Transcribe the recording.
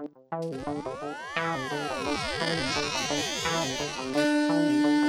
Música